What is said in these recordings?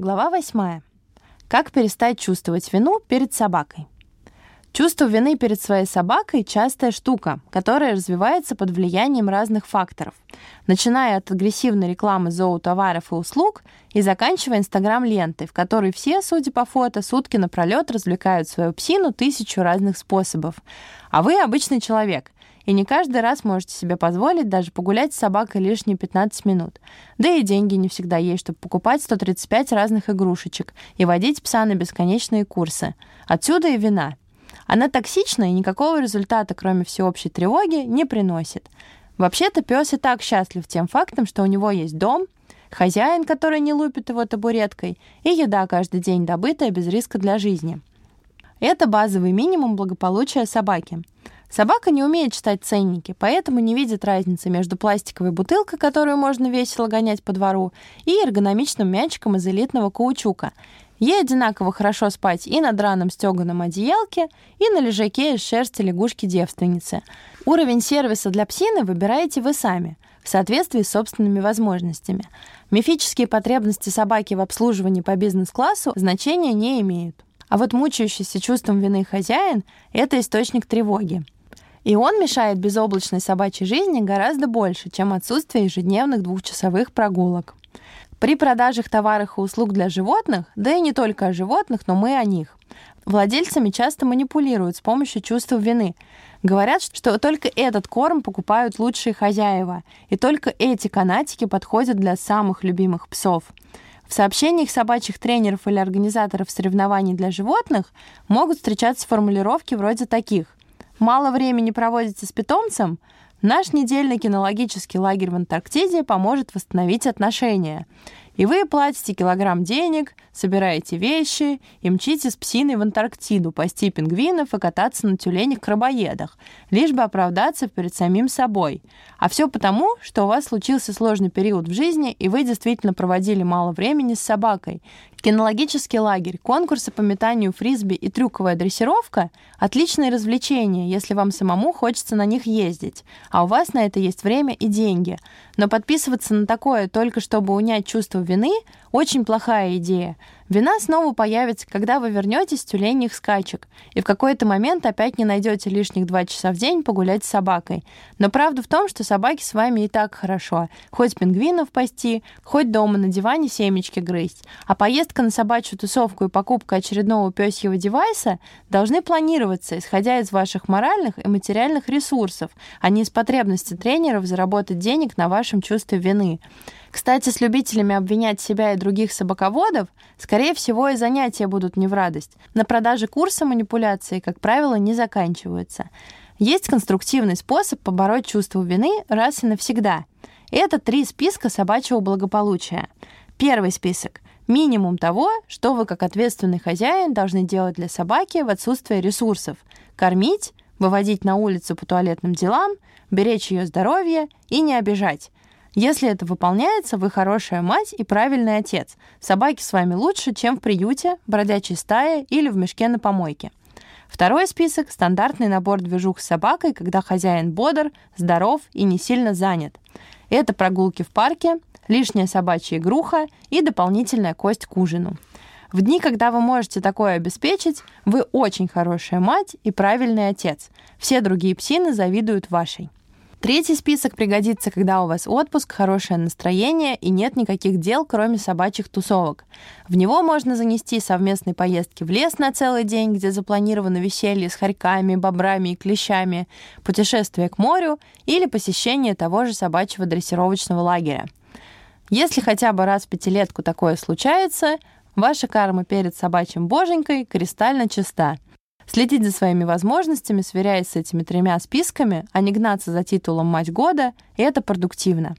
Глава 8. Как перестать чувствовать вину перед собакой? Чувство вины перед своей собакой – частая штука, которая развивается под влиянием разных факторов, начиная от агрессивной рекламы зоотоваров и услуг и заканчивая инстаграм-лентой, в которой все, судя по фото, сутки напролет развлекают свою псину тысячу разных способов. А вы обычный человек, и не каждый раз можете себе позволить даже погулять с собакой лишние 15 минут. Да и деньги не всегда есть, чтобы покупать 135 разных игрушечек и водить пса на бесконечные курсы. Отсюда и вина. Она токсична и никакого результата, кроме всеобщей тревоги, не приносит. Вообще-то пес и так счастлив тем фактом, что у него есть дом, хозяин, который не лупит его табуреткой, и еда каждый день добытая без риска для жизни. Это базовый минимум благополучия собаки. Собака не умеет читать ценники, поэтому не видит разницы между пластиковой бутылкой, которую можно весело гонять по двору, и эргономичным мячиком из элитного каучука. Ей одинаково хорошо спать и на драном стеганом одеялке, и на лежаке из шерсти лягушки-девственницы. Уровень сервиса для псины выбираете вы сами, в соответствии с собственными возможностями. Мифические потребности собаки в обслуживании по бизнес-классу значения не имеют. А вот мучающийся чувством вины хозяин — это источник тревоги. И он мешает безоблачной собачьей жизни гораздо больше, чем отсутствие ежедневных двухчасовых прогулок. При продажах товаров и услуг для животных, да и не только о животных, но мы о них, владельцами часто манипулируют с помощью чувства вины. Говорят, что только этот корм покупают лучшие хозяева, и только эти канатики подходят для самых любимых псов. В сообщениях собачьих тренеров или организаторов соревнований для животных могут встречаться формулировки вроде таких мало времени проводите с питомцем, наш недельный кинологический лагерь в Антарктиде поможет восстановить отношения. И вы платите килограмм денег, собираете вещи и мчите с псиной в Антарктиду пасти пингвинов и кататься на тюленях-крабоедах, лишь бы оправдаться перед самим собой. А все потому, что у вас случился сложный период в жизни, и вы действительно проводили мало времени с собакой. Кинологический лагерь, конкурсы по метанию фрисби и трюковая дрессировка — отличные развлечения, если вам самому хочется на них ездить, а у вас на это есть время и деньги. Но подписываться на такое только чтобы унять чувство вины — очень плохая идея. Вина снова появится, когда вы вернетесь с тюленьих скачек и в какой-то момент опять не найдете лишних два часа в день погулять с собакой. Но правда в том, что собаке с вами и так хорошо. Хоть пингвинов пасти, хоть дома на диване семечки грызть. А поездка на собачью тусовку и покупка очередного пёсьего девайса должны планироваться, исходя из ваших моральных и материальных ресурсов, а не из потребности тренеров заработать денег на вашем чувстве вины. Кстати, с любителями обвинять себя и других собаководов, скорее всего, и занятия будут не в радость. На продаже курса манипуляции, как правило, не заканчиваются. Есть конструктивный способ побороть чувство вины раз и навсегда. Это три списка собачьего благополучия. Первый список — минимум того, что вы как ответственный хозяин должны делать для собаки в отсутствие ресурсов. Кормить, выводить на улицу по туалетным делам, беречь ее здоровье и не обижать. Если это выполняется, вы хорошая мать и правильный отец. Собаки с вами лучше, чем в приюте, бродячей стае или в мешке на помойке. Второй список – стандартный набор движух с собакой, когда хозяин бодр, здоров и не сильно занят. Это прогулки в парке, лишняя собачья игруха и дополнительная кость к ужину. В дни, когда вы можете такое обеспечить, вы очень хорошая мать и правильный отец. Все другие псины завидуют вашей. Третий список пригодится, когда у вас отпуск, хорошее настроение и нет никаких дел, кроме собачьих тусовок. В него можно занести совместные поездки в лес на целый день, где запланировано веселье с хорьками, бобрами и клещами, путешествие к морю или посещение того же собачьего дрессировочного лагеря. Если хотя бы раз в пятилетку такое случается, ваша карма перед собачьим боженькой кристально чиста – Следить за своими возможностями, сверяясь с этими тремя списками, а не гнаться за титулом «Мать года» — это продуктивно.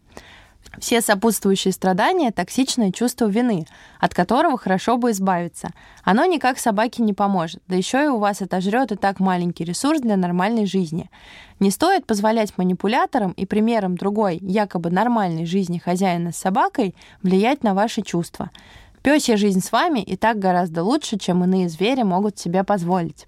Все сопутствующие страдания — токсичное чувство вины, от которого хорошо бы избавиться. Оно никак собаке не поможет, да еще и у вас отожрет и так маленький ресурс для нормальной жизни. Не стоит позволять манипуляторам и примерам другой, якобы нормальной жизни хозяина с собакой влиять на ваши чувства. Пёсья жизнь с вами и так гораздо лучше, чем иные звери могут себе позволить.